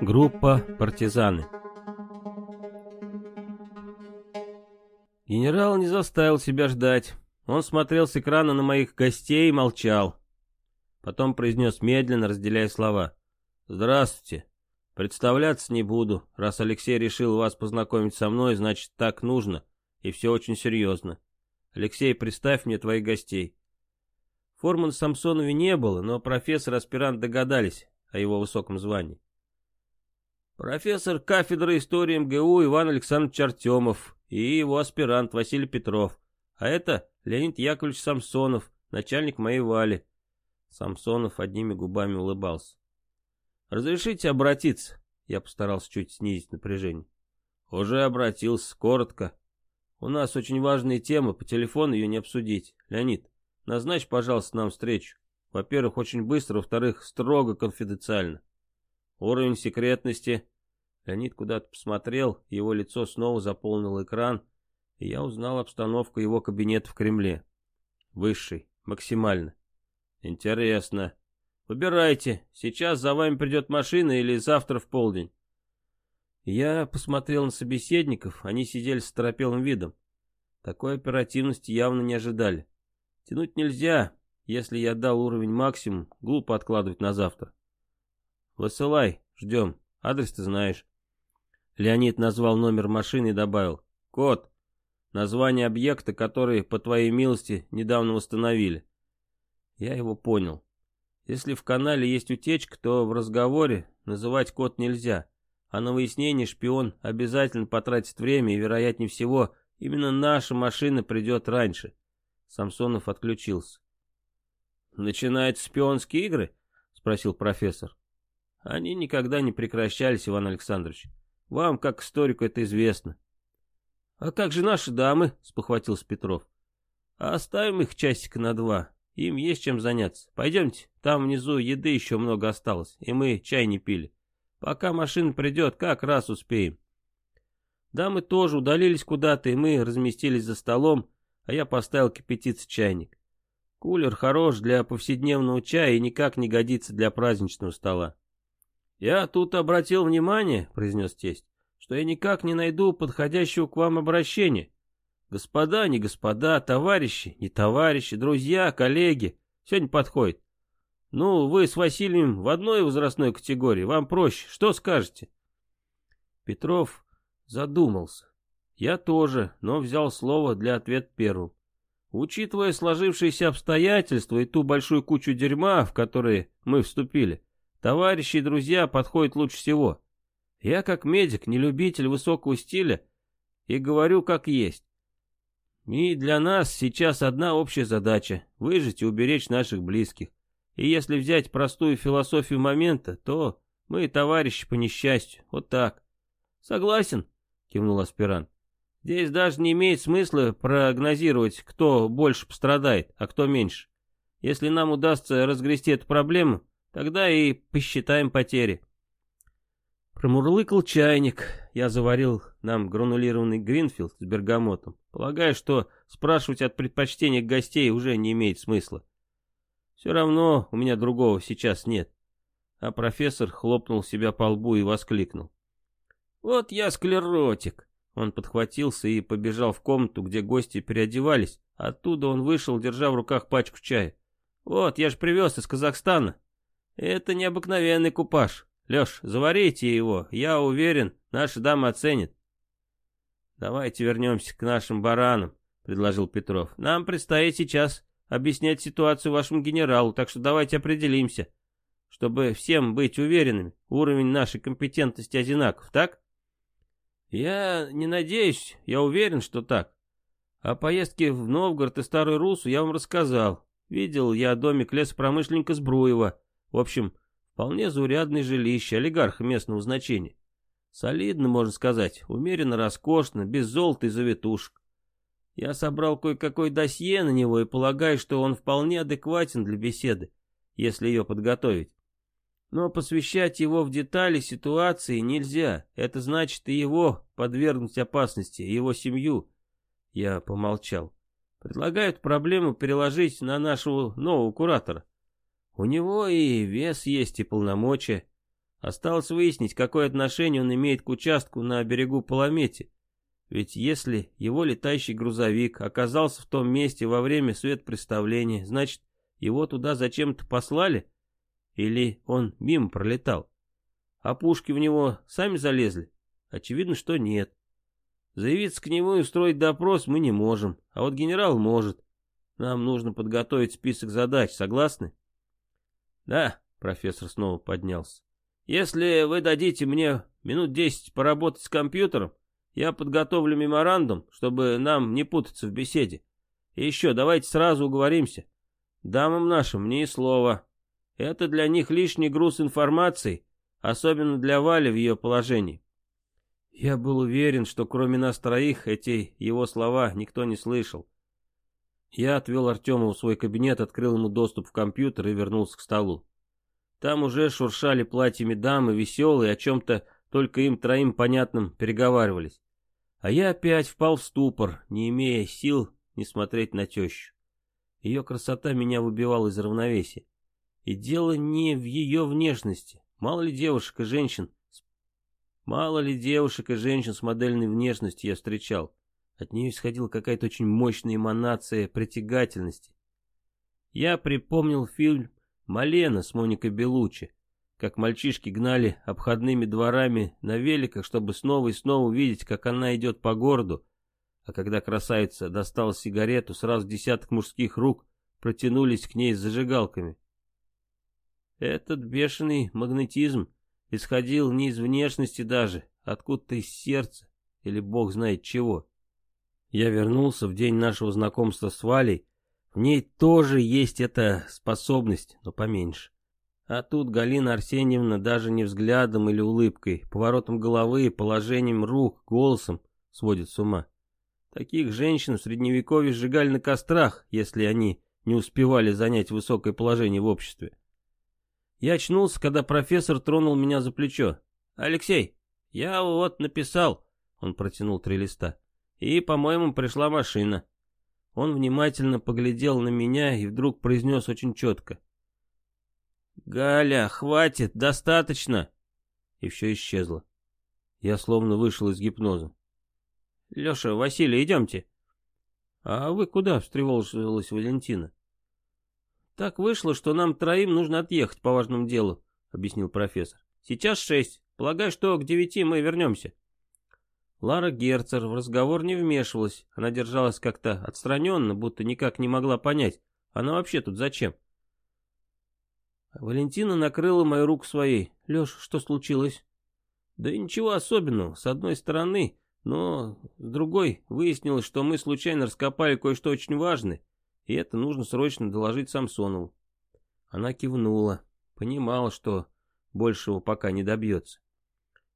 Группа «Партизаны». Генерал не заставил себя ждать. Он смотрел с экрана на моих гостей и молчал. Потом произнес медленно, разделяя слова. «Здравствуйте. Представляться не буду. Раз Алексей решил вас познакомить со мной, значит, так нужно. И все очень серьезно. Алексей, представь мне твоих гостей». Форман Самсонове не было, но профессор и аспирант догадались о его высоком звании. Профессор кафедры истории МГУ Иван Александрович Артемов и его аспирант Василий Петров. А это Леонид Яковлевич Самсонов, начальник моей Вали. Самсонов одними губами улыбался. «Разрешите обратиться?» Я постарался чуть снизить напряжение. «Уже обратился, коротко. У нас очень важная тема, по телефону ее не обсудить. Леонид, назначь, пожалуйста, нам встречу. Во-первых, очень быстро, во-вторых, строго конфиденциально. Уровень секретности Леонид куда-то посмотрел, его лицо снова заполнил экран, и я узнал обстановку его кабинета в Кремле. Высший, максимально. Интересно. Выбирайте, сейчас за вами придет машина или завтра в полдень. Я посмотрел на собеседников, они сидели с торопелым видом. Такой оперативности явно не ожидали. Тянуть нельзя, если я дал уровень максимум, глупо откладывать на завтра. Высылай, ждем, адрес ты знаешь. Леонид назвал номер машины и добавил. Код. Название объекта, который, по твоей милости, недавно установили. Я его понял. Если в канале есть утечка, то в разговоре называть код нельзя. А на выяснение шпион обязательно потратит время, и, вероятнее всего, именно наша машина придет раньше. Самсонов отключился. «Начинаются шпионские игры?» — спросил профессор. «Они никогда не прекращались, Иван Александрович. Вам, как историку, это известно. А как же наши дамы? Спохватился Петров. А оставим их часика на два. Им есть чем заняться. Пойдемте, там внизу еды еще много осталось, и мы чай не пили. Пока машина придет, как раз успеем. Дамы тоже удалились куда-то, и мы разместились за столом, а я поставил кипятиться чайник. Кулер хорош для повседневного чая и никак не годится для праздничного стола. «Я тут обратил внимание», — произнес тесть, «что я никак не найду подходящего к вам обращения. Господа, не господа, товарищи, не товарищи, друзья, коллеги, все не подходит. Ну, вы с Василием в одной возрастной категории, вам проще, что скажете?» Петров задумался. Я тоже, но взял слово для ответа первым. Учитывая сложившиеся обстоятельства и ту большую кучу дерьма, в которые мы вступили, Товарищи и друзья подходят лучше всего. Я как медик, не любитель высокого стиля, и говорю как есть. И для нас сейчас одна общая задача — выжить и уберечь наших близких. И если взять простую философию момента, то мы товарищи по несчастью, вот так. Согласен? Кивнул аспирант. Здесь даже не имеет смысла прогнозировать, кто больше пострадает, а кто меньше. Если нам удастся разгрести эту проблему, Тогда и посчитаем потери. Промурлыкал чайник. Я заварил нам гранулированный гринфилд с бергамотом. Полагаю, что спрашивать от предпочтения гостей уже не имеет смысла. Все равно у меня другого сейчас нет. А профессор хлопнул себя по лбу и воскликнул. Вот я склеротик. Он подхватился и побежал в комнату, где гости переодевались. Оттуда он вышел, держа в руках пачку чая. Вот, я же привез из Казахстана. Это необыкновенный купаж. Леш, заварите его, я уверен, наши дамы оценят. Давайте вернемся к нашим баранам, предложил Петров. Нам предстоит сейчас объяснять ситуацию вашему генералу, так что давайте определимся, чтобы всем быть уверенными, уровень нашей компетентности одинаков, так? Я не надеюсь, я уверен, что так. О поездке в Новгород и Старую Русу я вам рассказал. Видел я домик лесопромышленника Сбруева, в общем, вполне заурядное жилище олигарха местного значения. Солидно, можно сказать, умеренно роскошно, без золота и завитушек. Я собрал кое-какое досье на него и полагаю, что он вполне адекватен для беседы, если ее подготовить. Но посвящать его в детали ситуации нельзя. Это значит и его подвергнуть опасности, и его семью. Я помолчал. Предлагают проблему переложить на нашего нового куратора. У него и вес есть, и полномочия. Осталось выяснить, какое отношение он имеет к участку на берегу Паламети. Ведь если его летающий грузовик оказался в том месте во время светопредставления, значит, его туда зачем-то послали? Или он мимо пролетал? А пушки в него сами залезли? Очевидно, что нет. Заявиться к нему и устроить допрос мы не можем, а вот генерал может. Нам нужно подготовить список задач, согласны? Да, профессор снова поднялся. Если вы дадите мне минут десять поработать с компьютером, я подготовлю меморандум, чтобы нам не путаться в беседе. И еще, давайте сразу уговоримся. Дамам нашим ни слова. Это для них лишний груз информации, особенно для Вали в ее положении. Я был уверен, что кроме нас троих эти его слова никто не слышал. Я отвел Артема в свой кабинет, открыл ему доступ в компьютер и вернулся к столу. Там уже шуршали платьями дамы, веселые, о чем-то только им троим понятным переговаривались. А я опять впал в ступор, не имея сил не смотреть на тещу. Ее красота меня выбивала из равновесия. И дело не в ее внешности. Мало ли девушек и женщин, мало ли девушек и женщин с модельной внешностью я встречал. От нее исходила какая-то очень мощная эманация притягательности. Я припомнил фильм Малена с Моникой Белучи, как мальчишки гнали обходными дворами на великах, чтобы снова и снова увидеть, как она идет по городу, а когда красавица достала сигарету, сразу десяток мужских рук протянулись к ней с зажигалками. Этот бешеный магнетизм исходил не из внешности даже, откуда-то из сердца, или бог знает чего. Я вернулся в день нашего знакомства с Валей в ней тоже есть эта способность, но поменьше. А тут Галина Арсеньевна даже не взглядом или улыбкой, поворотом головы, положением рук, голосом сводит с ума. Таких женщин в средневековье сжигали на кострах, если они не успевали занять высокое положение в обществе. Я очнулся, когда профессор тронул меня за плечо. «Алексей, я вот написал», — он протянул три листа, — «и, по-моему, пришла машина». Он внимательно поглядел на меня и вдруг произнес очень четко. «Галя, хватит, достаточно!» И все исчезло. Я словно вышел из гипноза. «Леша, Василий, идемте». «А вы куда?» — встревожилась Валентина. «Так вышло, что нам троим нужно отъехать по важному делу», — объяснил профессор. «Сейчас шесть. Полагаю, что к девяти мы вернемся». Лара Герцер в разговор не вмешивалась, она держалась как-то отстраненно, будто никак не могла понять, она вообще тут зачем. Валентина накрыла мою руку своей. «Леша, что случилось?» «Да ничего особенного, с одной стороны, но с другой выяснилось, что мы случайно раскопали кое-что очень важное, и это нужно срочно доложить Самсонову». Она кивнула, понимала, что большего пока не добьется.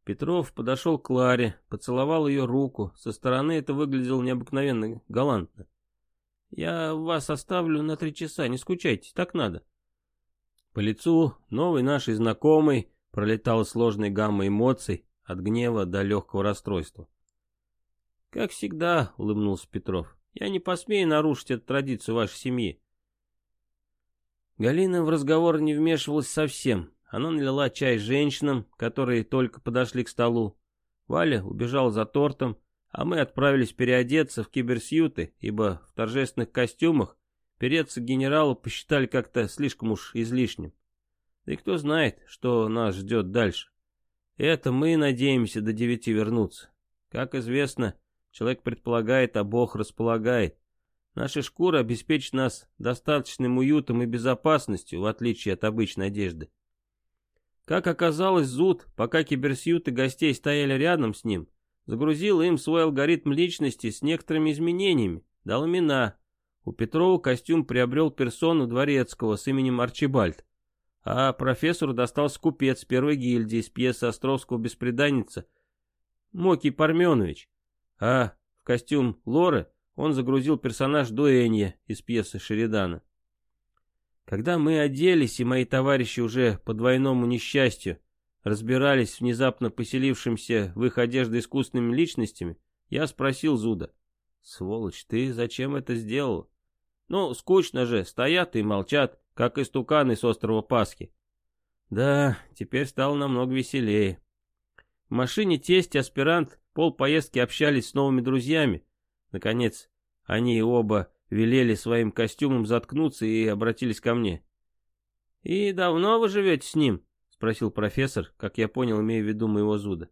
Петров подошел к Ларе, поцеловал ее руку. Со стороны это выглядело необыкновенно галантно. «Я вас оставлю на три часа, не скучайте, так надо». По лицу новой нашей знакомой пролетала сложная гамма эмоций, от гнева до легкого расстройства. «Как всегда», — улыбнулся Петров, — «я не посмею нарушить эту традицию вашей семьи». Галина в разговор не вмешивалась совсем, она налила чай женщинам, которые только подошли к столу. Валя убежал за тортом, а мы отправились переодеться в киберсьюты, ибо в торжественных костюмах переться генералу посчитали как-то слишком уж излишним. Да и кто знает, что нас ждет дальше. Это мы надеемся до девяти вернуться. Как известно, человек предполагает, а Бог располагает. Наша шкура обеспечит нас достаточным уютом и безопасностью, в отличие от обычной одежды. Как оказалось, Зуд, пока киберсьюты гостей стояли рядом с ним, загрузил им свой алгоритм личности с некоторыми изменениями, дал имена. У Петрова костюм приобрел персону дворецкого с именем Арчибальд, а профессору достался купец первой гильдии из пьесы Островского «Беспреданница» Мокий Парменович, а в костюм Лоры он загрузил персонаж Дуэнья из пьесы Шеридана. Когда мы оделись, и мои товарищи уже по двойному несчастью разбирались с внезапно поселившимся в их одежде искусственными личностями, я спросил Зуда, Сволочь, ты зачем это сделал? Ну, скучно же, стоят и молчат, как истуканы с острова Пасхи. Да, теперь стало намного веселее. В машине тесть и аспирант пол поездки общались с новыми друзьями. Наконец, они оба велели своим костюмам заткнуться и обратились ко мне. «И давно вы живете с ним?» — спросил профессор, как я понял, имея в виду моего зуда.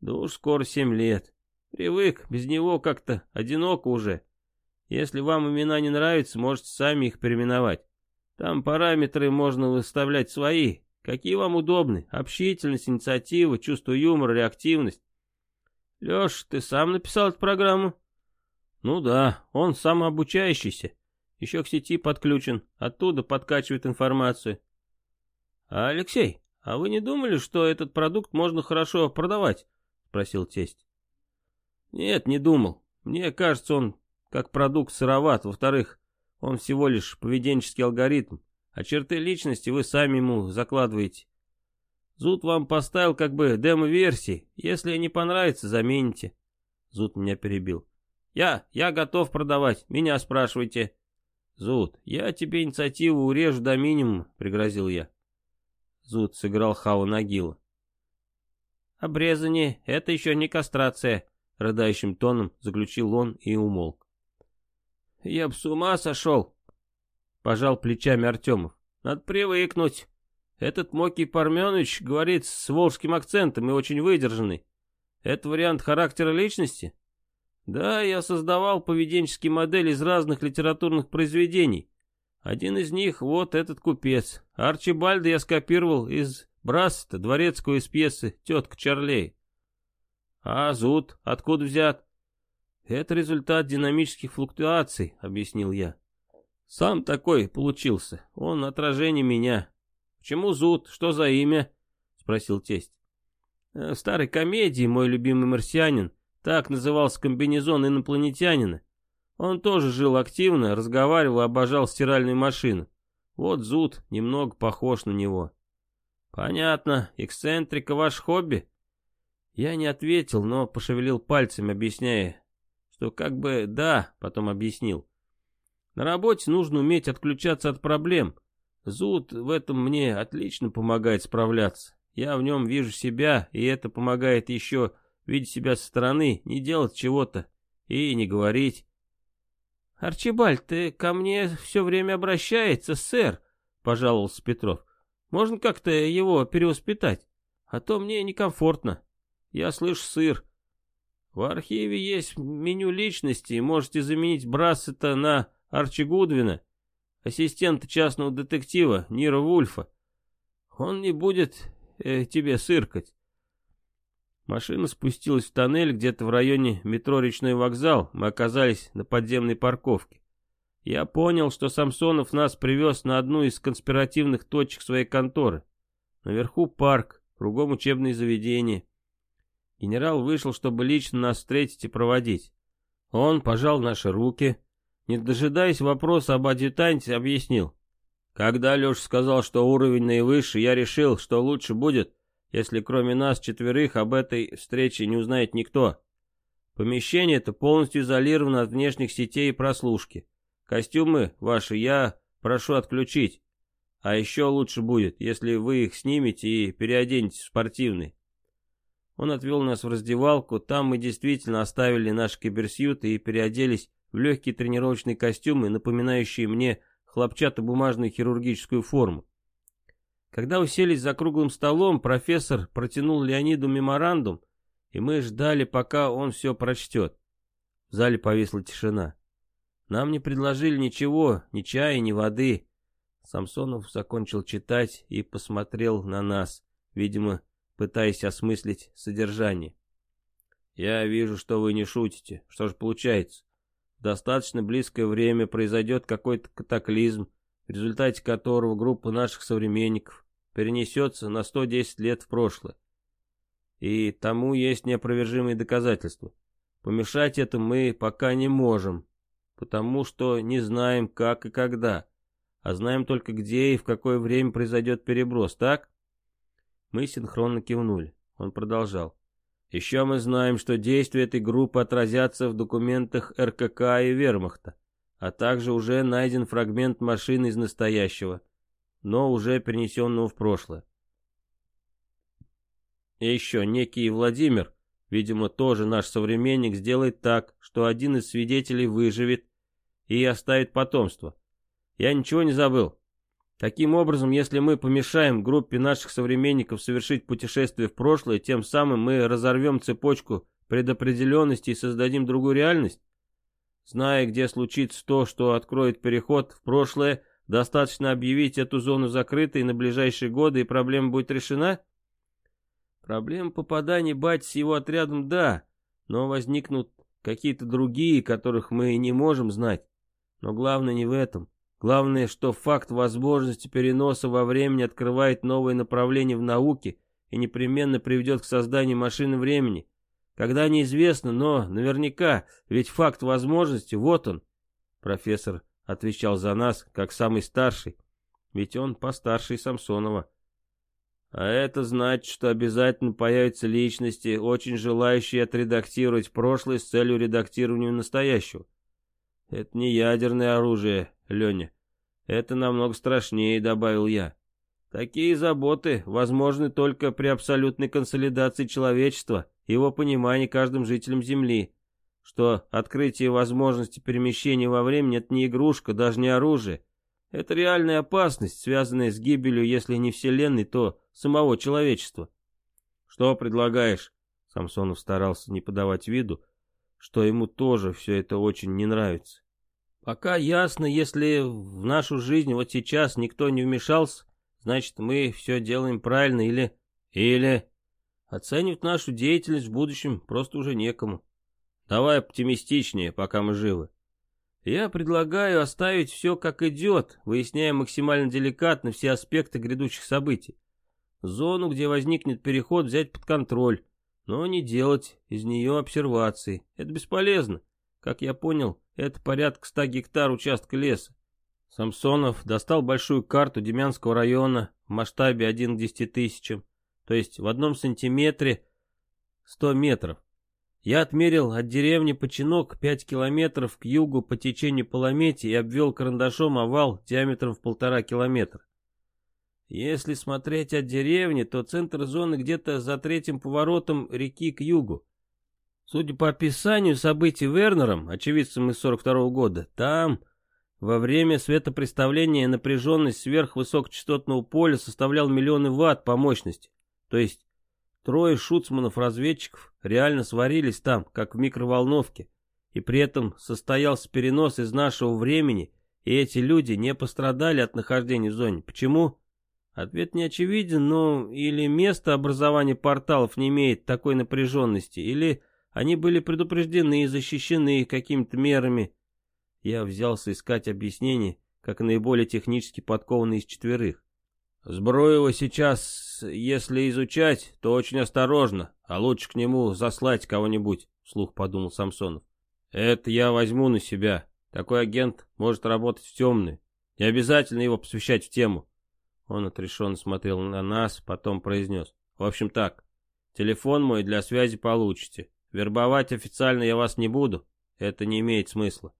«Да уж скоро семь лет. Привык, без него как-то одиноко уже. Если вам имена не нравятся, можете сами их переименовать. Там параметры можно выставлять свои, какие вам удобны. Общительность, инициатива, чувство юмора, реактивность. Леш, ты сам написал эту программу? Ну да, он самообучающийся. Еще к сети подключен, оттуда подкачивает информацию. А Алексей, а вы не думали, что этот продукт можно хорошо продавать? Спросил тесть. Нет, не думал. Мне кажется, он как продукт сыроват. Во-вторых, он всего лишь поведенческий алгоритм, а черты личности вы сами ему закладываете. Зуд вам поставил как бы демо-версии. Если не понравится, замените. Зуд меня перебил. Я, я готов продавать, меня спрашивайте. Зуд, я тебе инициативу урежу до минимума, пригрозил я. Зуд сыграл Хау Нагила. Обрезание — это еще не кастрация, рыдающим тоном заключил он и умолк. Я б с ума сошел. Пожал плечами Артемов. Надо привыкнуть. Этот Моки Парменович говорит с волжским акцентом и очень выдержанный. Это вариант характера личности? Да, я создавал поведенческие модели из разных литературных произведений. Один из них вот этот купец. Арчибальда я скопировал из Брасста, дворецкую из пьесы «Тетка Чарлей». А Зуд откуда взят? «Это результат динамических флуктуаций», — объяснил я. «Сам такой получился. Он отражение меня». «Почему зуд? Что за имя?» — спросил тесть. «Э, «В старой комедии мой любимый марсианин, так назывался комбинезон инопланетянина. Он тоже жил активно, разговаривал и обожал стиральную машину. Вот зуд немного похож на него». «Понятно. Эксцентрика ваш хобби?» Я не ответил, но пошевелил пальцем, объясняя, что как бы да, потом объяснил. На работе нужно уметь отключаться от проблем. Зуд в этом мне отлично помогает справляться. Я в нем вижу себя, и это помогает еще видеть себя со стороны, не делать чего-то и не говорить. «Арчибальд, ты ко мне все время обращается, сэр», — пожаловался Петров. «Можно как-то его перевоспитать? А то мне некомфортно. Я слышу сыр, в архиве есть меню личности, можете заменить Брассета на Арчи Гудвина, ассистента частного детектива Нира Вульфа. Он не будет э, тебе сыркать. Машина спустилась в тоннель где-то в районе метро Речной вокзал. Мы оказались на подземной парковке. Я понял, что Самсонов нас привез на одну из конспиративных точек своей конторы. Наверху парк, кругом учебные заведения. Генерал вышел, чтобы лично нас встретить и проводить. Он пожал наши руки, не дожидаясь вопроса об адъютанте, объяснил. Когда Леша сказал, что уровень наивысший, я решил, что лучше будет, если кроме нас четверых об этой встрече не узнает никто. Помещение это полностью изолировано от внешних сетей и прослушки. Костюмы ваши я прошу отключить. А еще лучше будет, если вы их снимете и переоденете в спортивный. Он отвел нас в раздевалку, там мы действительно оставили наши киберсьюты и переоделись в легкие тренировочные костюмы, напоминающие мне хлопчатобумажную хирургическую форму. Когда уселись за круглым столом, профессор протянул Леониду меморандум, и мы ждали, пока он все прочтет. В зале повисла тишина. Нам не предложили ничего, ни чая, ни воды. Самсонов закончил читать и посмотрел на нас, видимо, пытаясь осмыслить содержание. «Я вижу, что вы не шутите. Что же получается? Достаточно близкое время произойдет какой-то катаклизм, в результате которого группа наших современников перенесется на 110 лет в прошлое. И тому есть неопровержимые доказательства. Помешать это мы пока не можем, потому что не знаем, как и когда, а знаем только где и в какое время произойдет переброс, так? Мы синхронно кивнули. Он продолжал. Еще мы знаем, что действия этой группы отразятся в документах РКК и Вермахта, а также уже найден фрагмент машины из настоящего, но уже перенесенного в прошлое. И еще некий Владимир, видимо, тоже наш современник, сделает так, что один из свидетелей выживет и оставит потомство. Я ничего не забыл. Таким образом, если мы помешаем группе наших современников совершить путешествие в прошлое, тем самым мы разорвем цепочку предопределенности и создадим другую реальность? Зная, где случится то, что откроет переход в прошлое, достаточно объявить эту зону закрытой на ближайшие годы, и проблема будет решена? Проблема попадания бать с его отрядом, да, но возникнут какие-то другие, которых мы не можем знать. Но главное не в этом. Главное, что факт возможности переноса во времени открывает новые направления в науке и непременно приведет к созданию машины времени. Когда неизвестно, но наверняка, ведь факт возможности, вот он. Профессор отвечал за нас, как самый старший, ведь он постарше Самсонова. А это значит, что обязательно появятся личности, очень желающие отредактировать прошлое с целью редактирования настоящего. Это не ядерное оружие, Леня. Это намного страшнее, добавил я. Такие заботы возможны только при абсолютной консолидации человечества, его понимании каждым жителем Земли, что открытие возможности перемещения во времени — это не игрушка, даже не оружие. Это реальная опасность, связанная с гибелью, если не Вселенной, то самого человечества. Что предлагаешь? Самсонов старался не подавать виду, что ему тоже все это очень не нравится. Пока ясно, если в нашу жизнь вот сейчас никто не вмешался, значит мы все делаем правильно или... Или... Оценивать нашу деятельность в будущем просто уже некому. Давай оптимистичнее, пока мы живы. Я предлагаю оставить все как идет, выясняя максимально деликатно все аспекты грядущих событий. Зону, где возникнет переход, взять под контроль, но не делать из нее обсервации. Это бесполезно. Как я понял, это порядка ста гектар участка леса. Самсонов достал большую карту Демянского района в масштабе 1 к 10 тысячам, то есть в одном сантиметре 100 метров. Я отмерил от деревни Починок 5 километров к югу по течению Паламети и обвел карандашом овал диаметром в полтора километра. Если смотреть от деревни, то центр зоны где-то за третьим поворотом реки к югу. Судя по описанию событий Вернером, очевидцем из 42 -го года, там во время светопреставления напряженность сверхвысокочастотного поля составлял миллионы ватт по мощности. То есть трое шуцманов-разведчиков реально сварились там, как в микроволновке, и при этом состоялся перенос из нашего времени, и эти люди не пострадали от нахождения в зоне. Почему? Ответ не очевиден, но или место образования порталов не имеет такой напряженности, или они были предупреждены и защищены какими-то мерами. Я взялся искать объяснение, как наиболее технически подкованный из четверых. Сброева сейчас, если изучать, то очень осторожно, а лучше к нему заслать кого-нибудь, вслух подумал Самсонов. Это я возьму на себя. Такой агент может работать в темную. Не обязательно его посвящать в тему. Он отрешенно смотрел на нас, потом произнес. В общем так, телефон мой для связи получите. Вербовать официально я вас не буду, это не имеет смысла.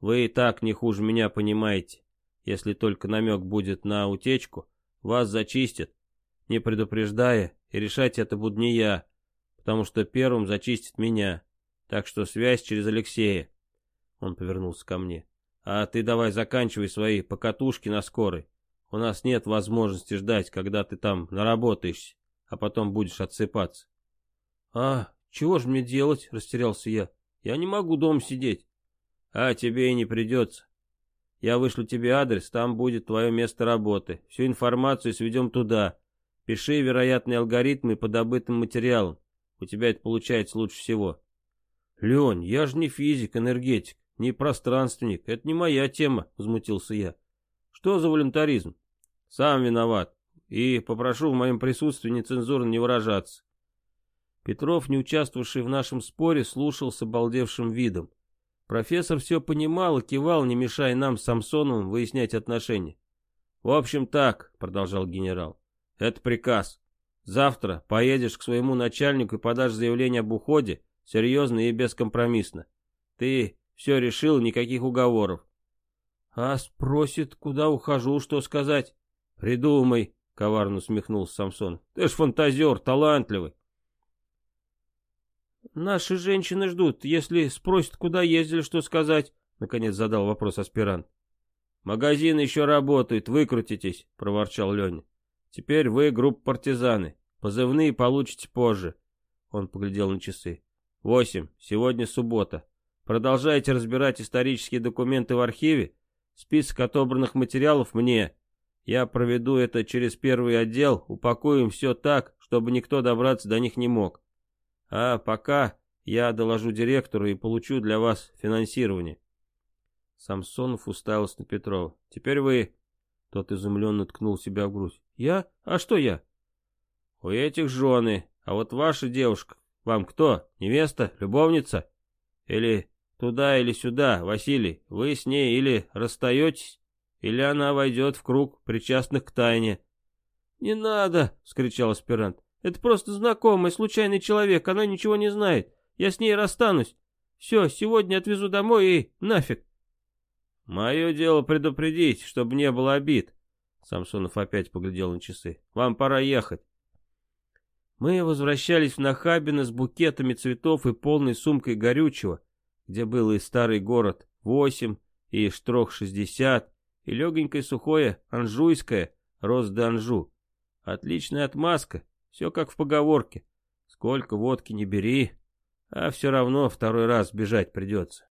Вы и так не хуже меня понимаете. Если только намек будет на утечку, вас зачистят, не предупреждая, и решать это буду не я, потому что первым зачистит меня. Так что связь через Алексея. Он повернулся ко мне. А ты давай заканчивай свои покатушки на скорой. У нас нет возможности ждать, когда ты там наработаешься, а потом будешь отсыпаться. А, «Чего же мне делать?» — растерялся я. «Я не могу дома сидеть». «А тебе и не придется. Я вышлю тебе адрес, там будет твое место работы. Всю информацию сведем туда. Пиши вероятные алгоритмы по добытым материалам. У тебя это получается лучше всего». «Лень, я же не физик, энергетик, не пространственник. Это не моя тема», — возмутился я. «Что за волюнтаризм?» «Сам виноват. И попрошу в моем присутствии нецензурно не выражаться. Петров, не участвовавший в нашем споре, слушал с обалдевшим видом. Профессор все понимал и кивал, не мешая нам с Самсоновым выяснять отношения. «В общем так», — продолжал генерал, — «это приказ. Завтра поедешь к своему начальнику и подашь заявление об уходе, серьезно и бескомпромиссно. Ты все решил, никаких уговоров. А спросит, куда ухожу, что сказать? Придумай, коварно усмехнулся Самсон. Ты ж фантазер, талантливый. Наши женщины ждут. Если спросят, куда ездили, что сказать, наконец задал вопрос аспирант. Магазин еще работает, выкрутитесь, проворчал Леня. Теперь вы группа партизаны. Позывные получите позже. Он поглядел на часы. Восемь. Сегодня суббота. Продолжайте разбирать исторические документы в архиве. Список отобранных материалов мне. Я проведу это через первый отдел, упакуем все так, чтобы никто добраться до них не мог. А пока я доложу директору и получу для вас финансирование. Самсонов уставился на Петрова. Теперь вы... Тот изумленно ткнул себя в грудь. Я? А что я? У этих жены. А вот ваша девушка, вам кто? Невеста? Любовница? Или туда, или сюда, Василий? Вы с ней или расстаетесь, или она войдет в круг причастных к тайне. «Не надо!» — вскричал аспирант. Это просто знакомый, случайный человек, она ничего не знает. Я с ней расстанусь. Все, сегодня отвезу домой и нафиг. Мое дело предупредить, чтобы не было обид. Самсонов опять поглядел на часы. Вам пора ехать. Мы возвращались в Нахабино с букетами цветов и полной сумкой горючего, где был и старый город восемь, и штрох шестьдесят, и легонькое сухое анжуйское, рост до Анжу. Отличная отмазка, все как в поговорке. Сколько водки не бери, а все равно второй раз бежать придется.